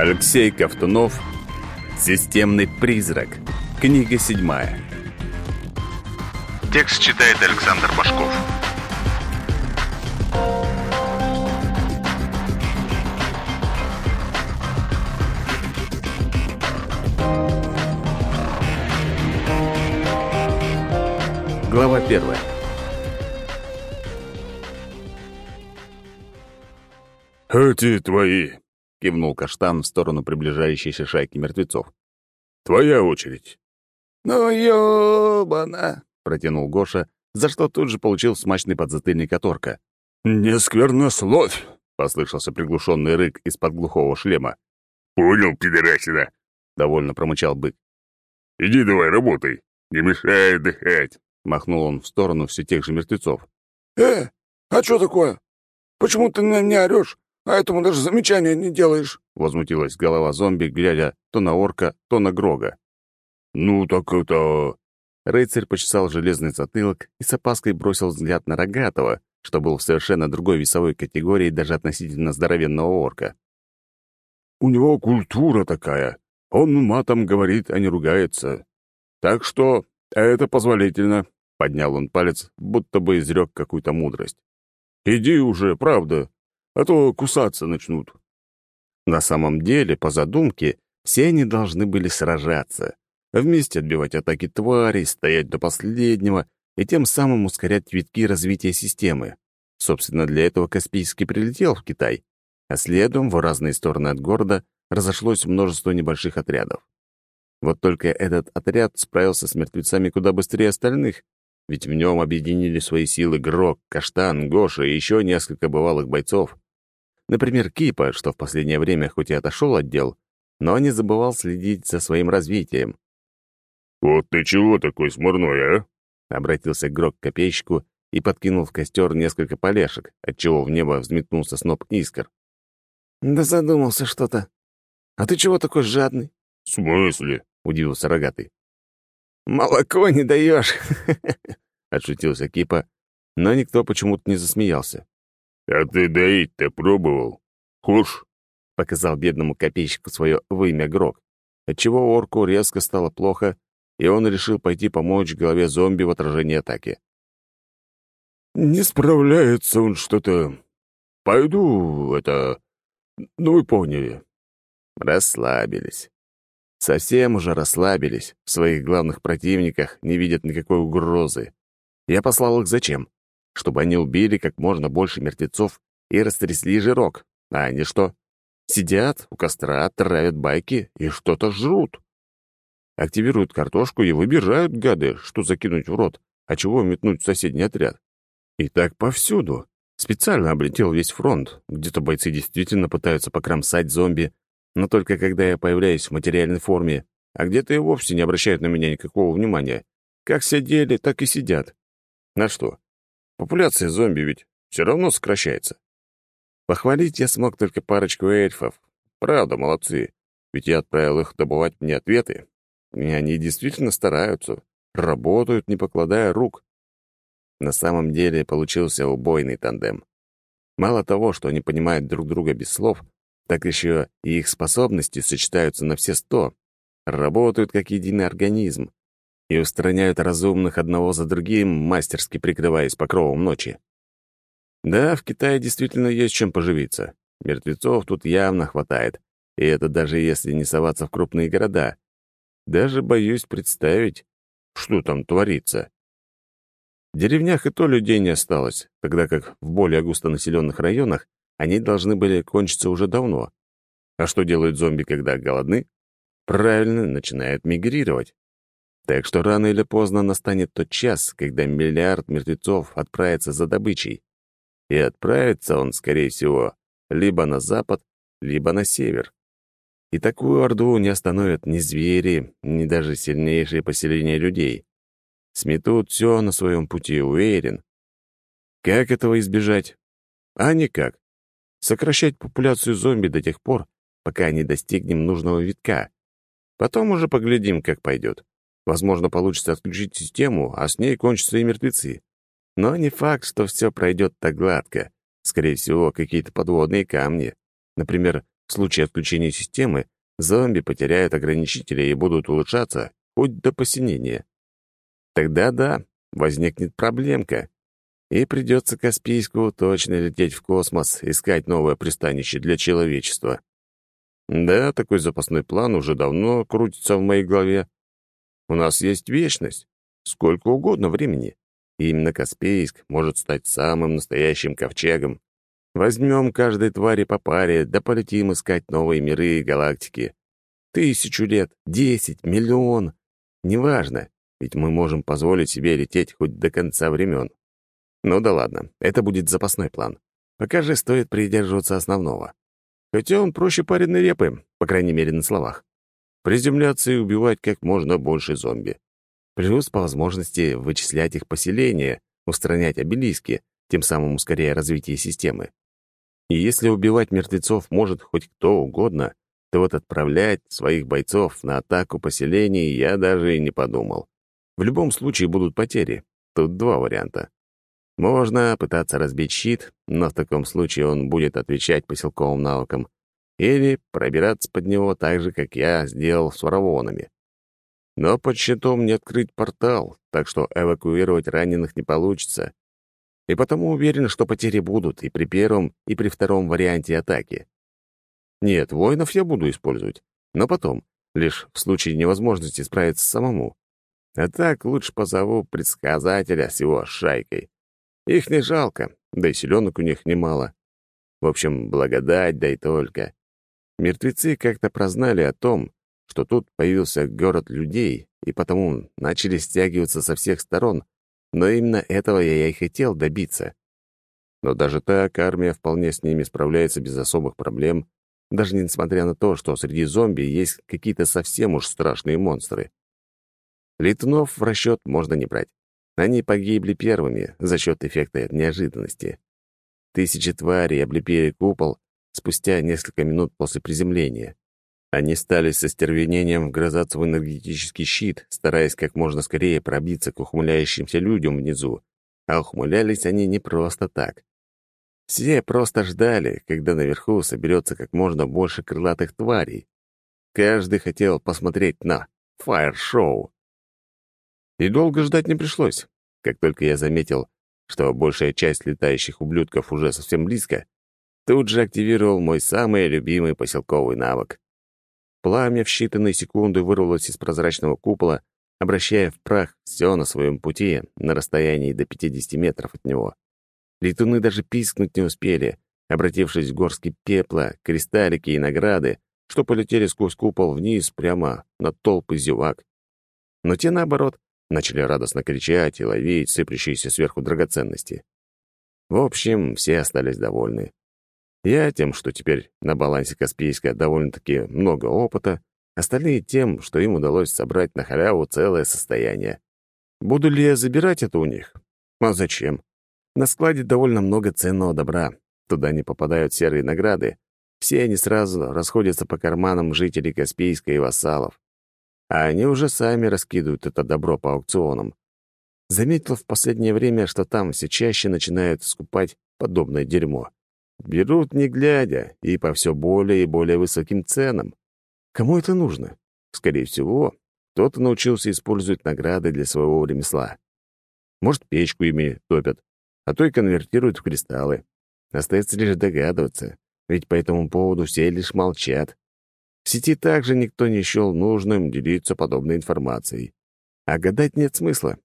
Алексей Ковтунов «Системный призрак». Книга седьмая. Текст читает Александр Башков. Глава первая. «Эти твои!» — кивнул Каштан в сторону приближающейся шайки мертвецов. «Твоя очередь!» «Ну, ёбана!» — протянул Гоша, за что тут же получил смачный подзатыльник от орка. «Не сквернословь!» — послышался приглушенный рык из-под глухого шлема. «Понял, пидорасина!» — довольно промычал бык. «Иди давай, работай! Не мешай отдыхать!» — махнул он в сторону все тех же мертвецов. «Э, а что такое? Почему ты на меня орешь, а этому даже замечания не делаешь?» — возмутилась голова зомби, глядя то на орка, то на Грога. «Ну так это...» Рыцарь почесал железный затылок и с опаской бросил взгляд на Рогатого, что был в совершенно другой весовой категории даже относительно здоровенного орка. «У него культура такая. Он матом говорит, а не ругается. Так что это позволительно», — поднял он палец, будто бы изрек какую-то мудрость. «Иди уже, правда, а то кусаться начнут». На самом деле, по задумке, все они должны были сражаться, вместе отбивать атаки тварей, стоять до последнего и тем самым ускорять витки развития системы. Собственно, для этого Каспийский прилетел в Китай, а следом в разные стороны от города разошлось множество небольших отрядов. Вот только этот отряд справился с мертвецами куда быстрее остальных, ведь в нем объединили свои силы Грок, Каштан, Гоша и еще несколько бывалых бойцов. Например, Кипа, что в последнее время хоть и отошел от дел, но не забывал следить за своим развитием. «Вот ты чего такой смурной, а?» — обратился Грок к копейщику и подкинул в костер несколько полешек, отчего в небо взметнулся сноп искр. «Да задумался что-то. А ты чего такой жадный?» «В смысле?» — удивился рогатый. «Молоко не даешь!» — отшутился Кипа, но никто почему-то не засмеялся. «А ты доить-то пробовал? Хошь?» — показал бедному копейщику свое вымя Грок, отчего орку резко стало плохо, и он решил пойти помочь голове зомби в отражении атаки. «Не справляется он что-то. Пойду, это... Ну, вы поняли». Расслабились. Совсем уже расслабились, в своих главных противниках не видят никакой угрозы. Я послал их зачем? Чтобы они убили как можно больше мертвецов и растрясли жирок. А они что? Сидят у костра, травят байки и что-то жрут. Активируют картошку и выбирают, гады, что закинуть в рот, а чего метнуть в соседний отряд. И так повсюду. Специально облетел весь фронт. Где-то бойцы действительно пытаются покромсать зомби, но только когда я появляюсь в материальной форме, а где-то и вовсе не обращают на меня никакого внимания. Как сидели, так и сидят. На что? Популяция зомби ведь все равно сокращается. Похвалить я смог только парочку эльфов. Правда, молодцы. Ведь я отправил их добывать мне ответы. И они действительно стараются, работают, не покладая рук. На самом деле получился убойный тандем. Мало того, что они понимают друг друга без слов, так еще и их способности сочетаются на все сто, работают как единый организм и устраняют разумных одного за другим, мастерски прикрываясь покровом ночи. Да, в Китае действительно есть чем поживиться. Мертвецов тут явно хватает, и это даже если не соваться в крупные города. Даже боюсь представить, что там творится. В деревнях и то людей не осталось, тогда как в более густонаселенных районах они должны были кончиться уже давно. А что делают зомби, когда голодны? Правильно, начинают мигрировать. Так что рано или поздно настанет тот час, когда миллиард мертвецов отправится за добычей. И отправится он, скорее всего, либо на запад, либо на север. И такую орду не остановят ни звери, ни даже сильнейшие поселения людей. Сметут все на своем пути, уверен. Как этого избежать? А никак сокращать популяцию зомби до тех пор, пока не достигнем нужного витка. Потом уже поглядим, как пойдет. Возможно, получится отключить систему, а с ней кончатся и мертвецы. Но не факт, что все пройдет так гладко. Скорее всего, какие-то подводные камни. Например, В случае отключения системы зомби потеряют ограничители и будут улучшаться хоть до посинения. Тогда да, возникнет проблемка, и придется Каспийску точно лететь в космос, искать новое пристанище для человечества. Да, такой запасной план уже давно крутится в моей голове. У нас есть вечность, сколько угодно времени. И именно Каспийск может стать самым настоящим ковчегом. Возьмем каждой твари по паре, да полетим искать новые миры и галактики. Тысячу лет, десять, миллион. Неважно, ведь мы можем позволить себе лететь хоть до конца времен. Ну да ладно, это будет запасной план. Пока же стоит придерживаться основного. Хотя он проще пареной репы, по крайней мере, на словах. Приземляться и убивать как можно больше зомби. Плюс по возможности вычислять их поселения, устранять обелиски, тем самым ускоряя развитие системы. И если убивать мертвецов может хоть кто угодно, то вот отправлять своих бойцов на атаку поселений я даже и не подумал. В любом случае будут потери. Тут два варианта. Можно пытаться разбить щит, но в таком случае он будет отвечать поселковым навыкам, или пробираться под него так же, как я сделал с воровонами. Но под щитом не открыть портал, так что эвакуировать раненых не получится. И потому уверен, что потери будут и при первом, и при втором варианте атаки. Нет, воинов я буду использовать, но потом, лишь в случае невозможности справиться самому. А так лучше позову предсказателя с его шайкой. Их не жалко, да и селенок у них немало. В общем, благодать, да и только. Мертвецы как-то прознали о том, что тут появился город людей, и потому начали стягиваться со всех сторон, но именно этого я и хотел добиться. Но даже так армия вполне с ними справляется без особых проблем, даже несмотря на то, что среди зомби есть какие-то совсем уж страшные монстры. Летунов в расчет можно не брать. Они погибли первыми за счет эффекта неожиданности. Тысячи тварей облепили купол спустя несколько минут после приземления. Они стали со стервенением вгрызаться в энергетический щит, стараясь как можно скорее пробиться к ухмыляющимся людям внизу. А ухмылялись они не просто так. Все просто ждали, когда наверху соберется как можно больше крылатых тварей. Каждый хотел посмотреть на фаер-шоу. И долго ждать не пришлось. Как только я заметил, что большая часть летающих ублюдков уже совсем близко, тут же активировал мой самый любимый поселковый навык. Пламя в считанные секунды вырвалось из прозрачного купола, обращая в прах все на своем пути на расстоянии до 50 метров от него. Летуны даже пискнуть не успели, обратившись в горски пепла, кристаллики и награды, что полетели сквозь купол вниз прямо на толпы зевак. Но те, наоборот, начали радостно кричать и ловить сыплющиеся сверху драгоценности. В общем, все остались довольны. Я тем, что теперь на балансе Каспийска довольно-таки много опыта, остальные тем, что им удалось собрать на халяву целое состояние. Буду ли я забирать это у них? А зачем? На складе довольно много ценного добра. Туда не попадают серые награды. Все они сразу расходятся по карманам жителей Каспийска и вассалов а они уже сами раскидывают это добро по аукционам. Заметил в последнее время, что там все чаще начинают скупать подобное дерьмо. Берут не глядя и по все более и более высоким ценам. Кому это нужно? Скорее всего, кто-то научился использовать награды для своего ремесла. Может, печку ими топят, а то и конвертируют в кристаллы. Остается лишь догадываться, ведь по этому поводу все лишь молчат. В сети также никто не счел нужным делиться подобной информацией. А гадать нет смысла.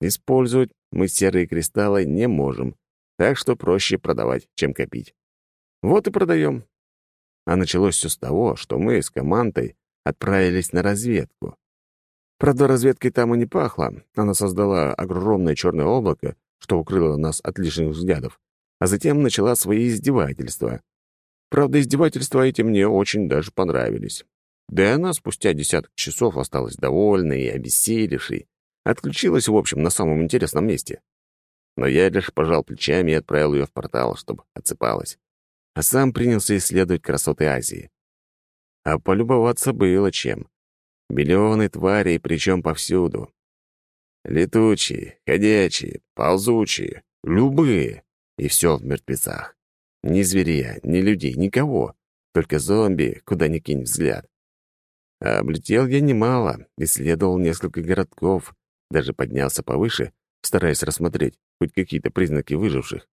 Использовать мы серые кристаллы не можем, так что проще продавать, чем копить. Вот и продаем. А началось все с того, что мы с командой отправились на разведку. Правда, разведкой там и не пахло. Она создала огромное черное облако, что укрыло нас от лишних взглядов, а затем начала свои издевательства. Правда, издевательства эти мне очень даже понравились. Да и она спустя десяток часов осталась довольной и обессилевшей. Отключилась, в общем, на самом интересном месте. Но я лишь пожал плечами и отправил ее в портал, чтобы отсыпалась. А сам принялся исследовать красоты Азии. А полюбоваться было чем. Миллионы тварей, причем повсюду. Летучие, ходячие, ползучие, любые. И все в мертвецах. Ни зверя, ни людей, никого. Только зомби, куда ни кинь взгляд. А облетел я немало, исследовал несколько городков, даже поднялся повыше, стараясь рассмотреть хоть какие-то признаки выживших.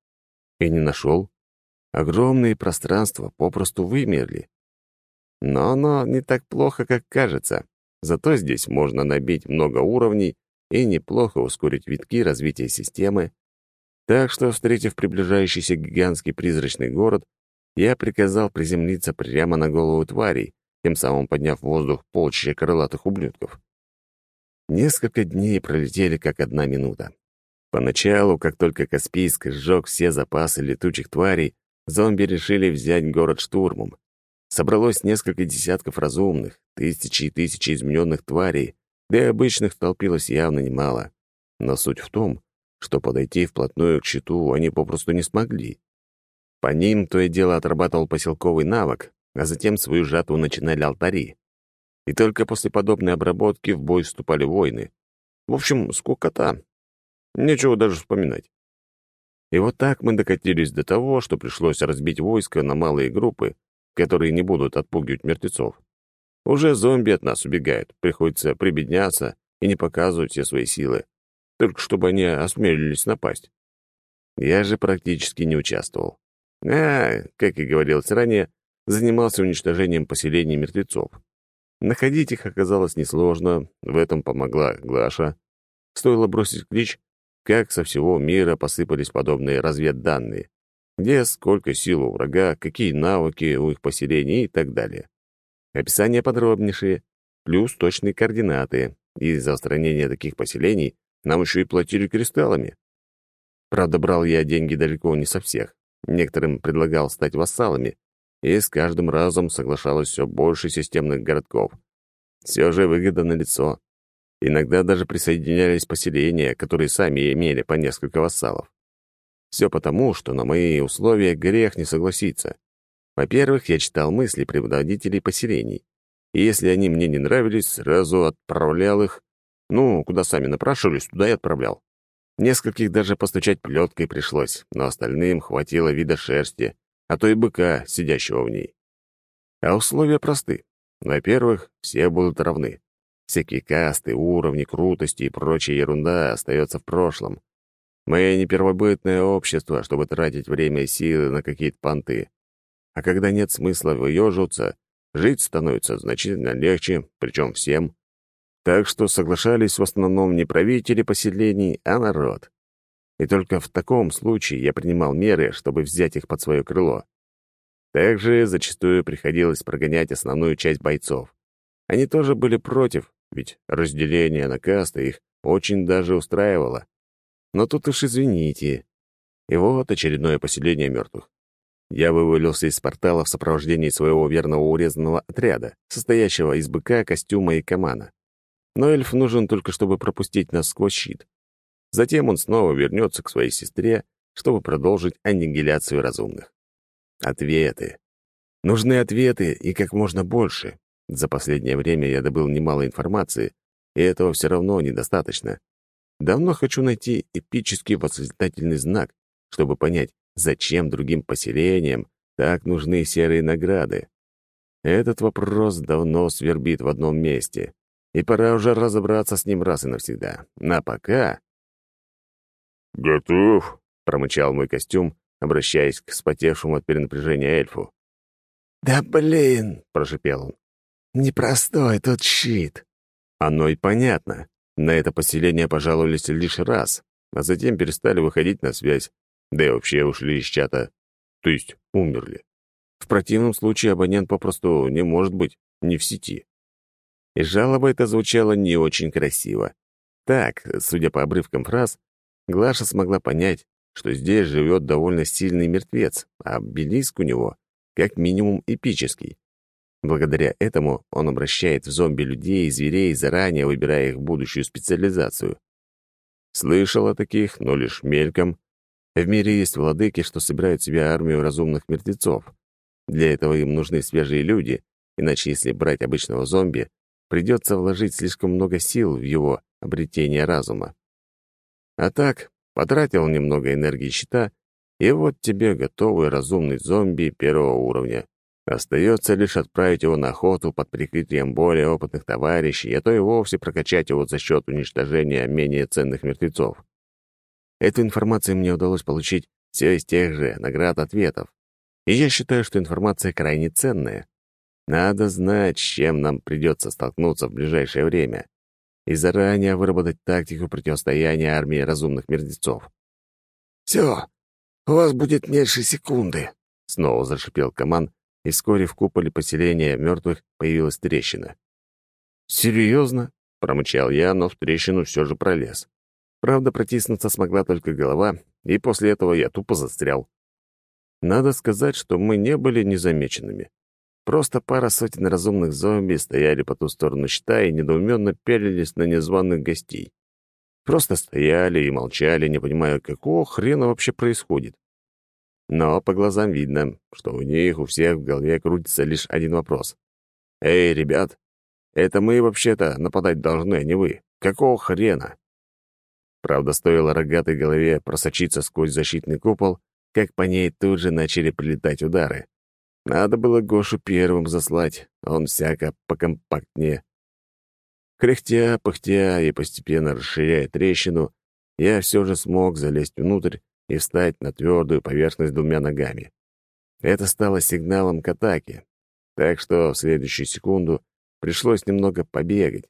И не нашел. Огромные пространства попросту вымерли. Но оно не так плохо, как кажется. Зато здесь можно набить много уровней и неплохо ускорить витки развития системы. Так что, встретив приближающийся гигантский призрачный город, я приказал приземлиться прямо на голову тварей, тем самым подняв в воздух полчища крылатых ублюдков. Несколько дней пролетели как одна минута. Поначалу, как только Каспийск сжег все запасы летучих тварей, зомби решили взять город штурмом. Собралось несколько десятков разумных, тысячи и тысячи измененных тварей, да и обычных толпилось явно немало. Но суть в том, что подойти вплотную к щиту они попросту не смогли. По ним то и дело отрабатывал поселковый навык, а затем свою жатву начинали алтари. И только после подобной обработки в бой вступали воины. В общем, скукота. Нечего даже вспоминать. И вот так мы докатились до того, что пришлось разбить войско на малые группы, которые не будут отпугивать мертвецов. Уже зомби от нас убегают, приходится прибедняться и не показывать все свои силы, только чтобы они осмелились напасть. Я же практически не участвовал. А, как и говорилось ранее, занимался уничтожением поселений мертвецов. Находить их оказалось несложно, в этом помогла Глаша. Стоило бросить клич, как со всего мира посыпались подобные разведданные. Где, сколько сил у врага, какие навыки у их поселений и так далее. Описание подробнейшее, плюс точные координаты, и за устранение таких поселений нам еще и платили кристаллами. Правда, брал я деньги далеко не со всех. Некоторым предлагал стать вассалами, и с каждым разом соглашалось все больше системных городков. Все же выгода налицо. Иногда даже присоединялись поселения, которые сами имели по несколько вассалов. Все потому, что на мои условия грех не согласиться. Во-первых, я читал мысли предводителей поселений, и если они мне не нравились, сразу отправлял их, ну, куда сами напрашивались, туда и отправлял. Нескольких даже постучать плеткой пришлось, но остальным хватило вида шерсти, а то и быка, сидящего в ней. А условия просты. Во-первых, все будут равны. Всякие касты, уровни, крутости и прочая ерунда остается в прошлом. Мы не первобытное общество, чтобы тратить время и силы на какие-то понты. А когда нет смысла выеживаться, жить становится значительно легче, причем всем. Так что соглашались в основном не правители поселений, а народ. И только в таком случае я принимал меры, чтобы взять их под свое крыло. Также зачастую приходилось прогонять основную часть бойцов. Они тоже были против, ведь разделение на касты их очень даже устраивало. Но тут уж извините. И вот очередное поселение мертвых. Я вывалился из портала в сопровождении своего верного урезанного отряда, состоящего из быка, костюма и камана но эльф нужен только, чтобы пропустить нас сквозь щит. Затем он снова вернется к своей сестре, чтобы продолжить аннигиляцию разумных. Ответы. Нужны ответы и как можно больше. За последнее время я добыл немало информации, и этого все равно недостаточно. Давно хочу найти эпический восклицательный знак, чтобы понять, зачем другим поселениям так нужны серые награды. Этот вопрос давно свербит в одном месте и пора уже разобраться с ним раз и навсегда. На пока... «Готов», — промычал мой костюм, обращаясь к спотевшему от перенапряжения эльфу. «Да блин!» — прошипел он. «Непростой тут щит». Оно и понятно. На это поселение пожаловались лишь раз, а затем перестали выходить на связь, да и вообще ушли из чата. То есть умерли. В противном случае абонент попросту не может быть не в сети. И жалоба эта звучала не очень красиво. Так, судя по обрывкам фраз, Глаша смогла понять, что здесь живет довольно сильный мертвец, а обелиск у него как минимум эпический. Благодаря этому он обращает в зомби людей и зверей, заранее выбирая их будущую специализацию. Слышал о таких, но лишь мельком. В мире есть владыки, что собирают себе армию разумных мертвецов. Для этого им нужны свежие люди, иначе если брать обычного зомби, придется вложить слишком много сил в его обретение разума. А так, потратил немного энергии щита, и вот тебе готовый разумный зомби первого уровня. Остается лишь отправить его на охоту под прикрытием более опытных товарищей, а то и вовсе прокачать его за счет уничтожения менее ценных мертвецов. Эту информацию мне удалось получить все из тех же наград-ответов. И я считаю, что информация крайне ценная. Надо знать, с чем нам придется столкнуться в ближайшее время, и заранее выработать тактику противостояния армии разумных мертвецов. «Все, у вас будет меньше секунды», — снова зашипел команд, и вскоре в куполе поселения мертвых появилась трещина. «Серьезно?» — промычал я, но в трещину все же пролез. Правда, протиснуться смогла только голова, и после этого я тупо застрял. Надо сказать, что мы не были незамеченными. Просто пара сотен разумных зомби стояли по ту сторону щита и недоуменно пялились на незваных гостей. Просто стояли и молчали, не понимая, какого хрена вообще происходит. Но по глазам видно, что у них у всех в голове крутится лишь один вопрос. «Эй, ребят, это мы вообще-то нападать должны, а не вы. Какого хрена?» Правда, стоило рогатой голове просочиться сквозь защитный купол, как по ней тут же начали прилетать удары. Надо было Гошу первым заслать, он всяко покомпактнее. Кряхтя, пыхтя и постепенно расширяя трещину, я все же смог залезть внутрь и встать на твердую поверхность двумя ногами. Это стало сигналом к атаке, так что в следующую секунду пришлось немного побегать,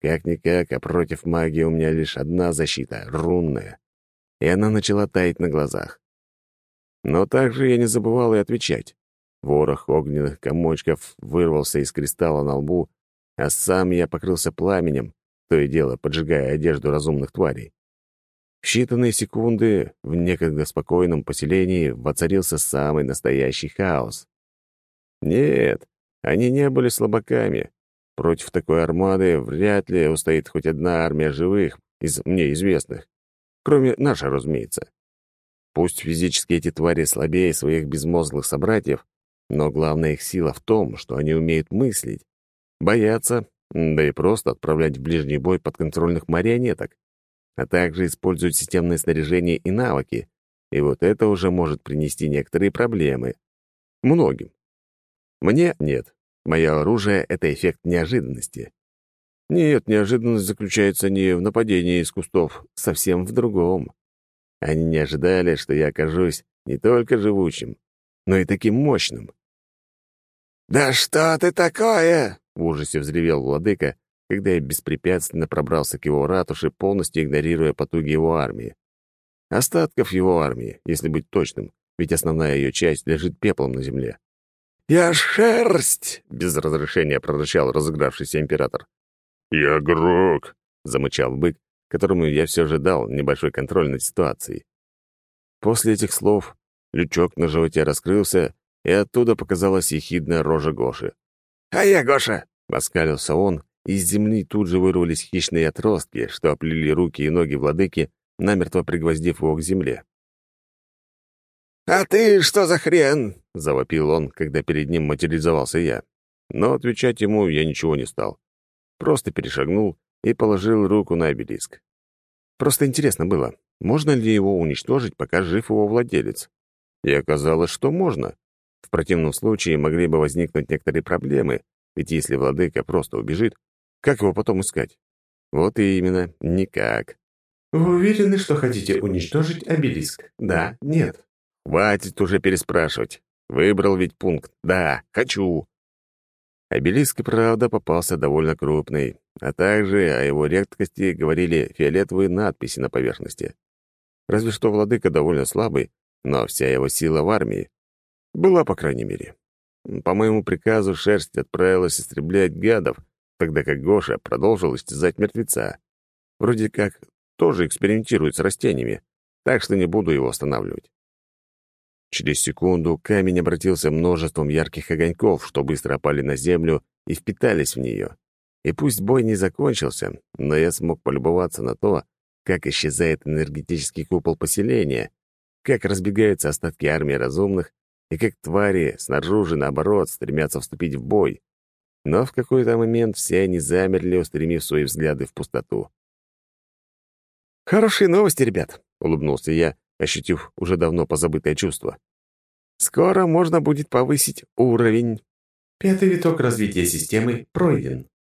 как-никак, а против магии у меня лишь одна защита — рунная. И она начала таять на глазах. Но также я не забывал и отвечать. Ворох огненных комочков вырвался из кристалла на лбу, а сам я покрылся пламенем, то и дело поджигая одежду разумных тварей. В считанные секунды в некогда спокойном поселении воцарился самый настоящий хаос. Нет, они не были слабаками, Против такой армады вряд ли устоит хоть одна армия живых из мне известных. Кроме нашей, разумеется. Пусть физически эти твари слабее своих безмозглых собратьев, но главная их сила в том, что они умеют мыслить, бояться, да и просто отправлять в ближний бой подконтрольных марионеток, а также используют системное снаряжение и навыки, и вот это уже может принести некоторые проблемы. Многим. Мне нет. Мое оружие — это эффект неожиданности. Нет, неожиданность заключается не в нападении из кустов, совсем в другом. Они не ожидали, что я окажусь не только живучим, но и таким мощным. «Да что ты такое?» — в ужасе взревел владыка, когда я беспрепятственно пробрался к его ратуше, полностью игнорируя потуги его армии. Остатков его армии, если быть точным, ведь основная ее часть лежит пеплом на земле. «Я шерсть!» — без разрешения прорычал разыгравшийся император. «Я Грок!» — замычал бык, которому я все же дал небольшой контроль над ситуацией. После этих слов лючок на животе раскрылся, и оттуда показалась ехидная рожа Гоши. «А я Гоша!» — оскалился он, из земли тут же вырвались хищные отростки, что оплели руки и ноги владыки, намертво пригвоздив его к земле. «А ты что за хрен?» — завопил он, когда перед ним материализовался я. Но отвечать ему я ничего не стал. Просто перешагнул и положил руку на обелиск. Просто интересно было, можно ли его уничтожить, пока жив его владелец. И оказалось, что можно. В противном случае могли бы возникнуть некоторые проблемы, ведь если владыка просто убежит, как его потом искать? Вот и именно, никак. Вы уверены, что хотите уничтожить обелиск? Да, нет. Хватит уже переспрашивать. Выбрал ведь пункт. Да, хочу. Обелиск и правда попался довольно крупный, а также о его редкости говорили фиолетовые надписи на поверхности. Разве что владыка довольно слабый, но вся его сила в армии была, по крайней мере. По моему приказу шерсть отправилась истреблять гадов, тогда как Гоша продолжил истязать мертвеца. Вроде как тоже экспериментирует с растениями, так что не буду его останавливать. Через секунду камень обратился множеством ярких огоньков, что быстро опали на землю и впитались в нее. И пусть бой не закончился, но я смог полюбоваться на то, как исчезает энергетический купол поселения, как разбегаются остатки армии разумных и как твари снаружи, наоборот, стремятся вступить в бой. Но в какой-то момент все они замерли, устремив свои взгляды в пустоту. «Хорошие новости, ребят», — улыбнулся я, ощутив уже давно позабытое чувство. Скоро можно будет повысить уровень. Пятый виток развития системы пройден.